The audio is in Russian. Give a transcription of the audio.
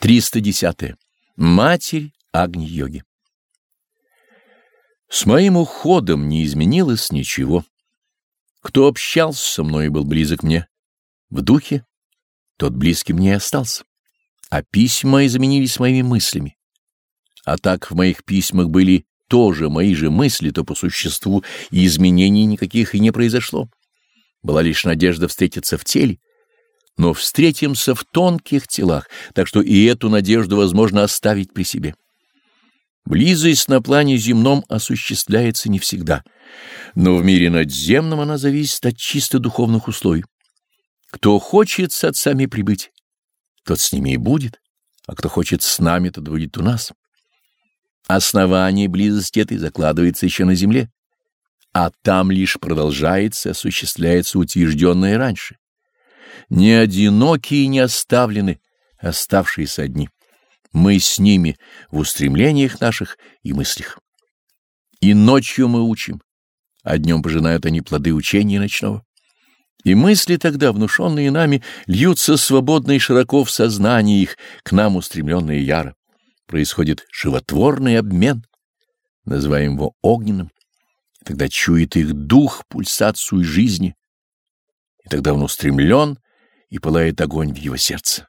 310. Матерь Агни-йоги. С моим уходом не изменилось ничего. Кто общался со мной и был близок мне в духе, тот близким мне остался. А письма изменились моими мыслями. А так в моих письмах были тоже мои же мысли, то по существу и изменений никаких и не произошло. Была лишь надежда встретиться в теле, но встретимся в тонких телах, так что и эту надежду возможно оставить при себе. Близость на плане земном осуществляется не всегда, но в мире надземном она зависит от чисто духовных условий. Кто хочет с отцами прибыть, тот с ними и будет, а кто хочет с нами, тот будет у нас. Основание близости этой закладывается еще на земле, а там лишь продолжается, осуществляется утвержденное раньше не одиноки и не оставлены оставшиеся одни. Мы с ними в устремлениях наших и мыслях. И ночью мы учим, а днем пожинают они плоды учения ночного. И мысли тогда, внушенные нами, льются свободно и широко в сознании их, к нам устремленные яро. Происходит животворный обмен, называем его огненным. Тогда чует их дух пульсацию жизни, и тогда он устремлен и пылает огонь в его сердце.